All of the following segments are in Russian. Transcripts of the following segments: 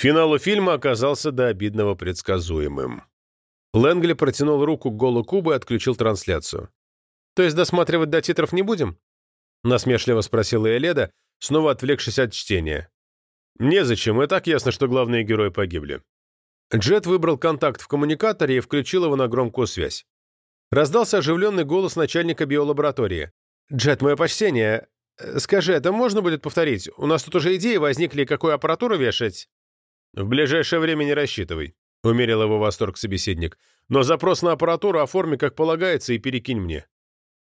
Финал у фильма оказался до обидного предсказуемым. Лэнгли протянул руку к голу кубу и отключил трансляцию. «То есть досматривать до титров не будем?» Насмешливо спросила Эледа, снова отвлекшись от чтения. «Незачем, и так ясно, что главные герои погибли». Джет выбрал контакт в коммуникаторе и включил его на громкую связь. Раздался оживленный голос начальника биолаборатории. «Джет, мое почтение. Скажи, это можно будет повторить? У нас тут уже идеи возникли, какую аппаратуру вешать?» «В ближайшее время не рассчитывай», — умерил его восторг собеседник. «Но запрос на аппаратуру оформи как полагается и перекинь мне».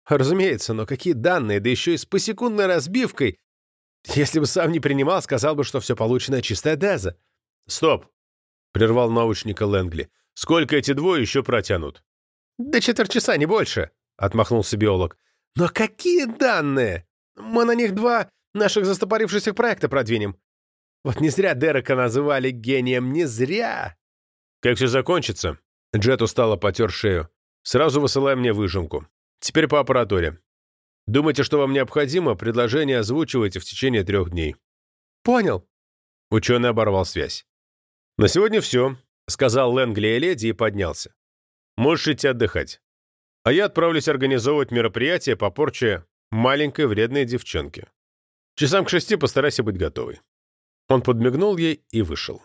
«Разумеется, но какие данные, да еще и с посекундной разбивкой. Если бы сам не принимал, сказал бы, что все получено чистая деза». «Стоп!» — прервал научника Лэнгли. «Сколько эти двое еще протянут?» «Да четверть часа, не больше», — отмахнулся биолог. «Но какие данные? Мы на них два наших застопорившихся проекта продвинем. Вот не зря Дерека называли гением, не зря!» «Как все закончится?» Джет устало потер шею. «Сразу высылай мне выжимку. Теперь по аппаратуре. Думайте, что вам необходимо, предложение озвучивайте в течение трех дней». «Понял». Ученый оборвал связь. «На сегодня все», — сказал Лэнгли и леди и поднялся. «Можешь идти отдыхать. А я отправлюсь организовывать мероприятие по порче маленькой вредной девчонки. Часам к шести постарайся быть готовой». Он подмигнул ей и вышел.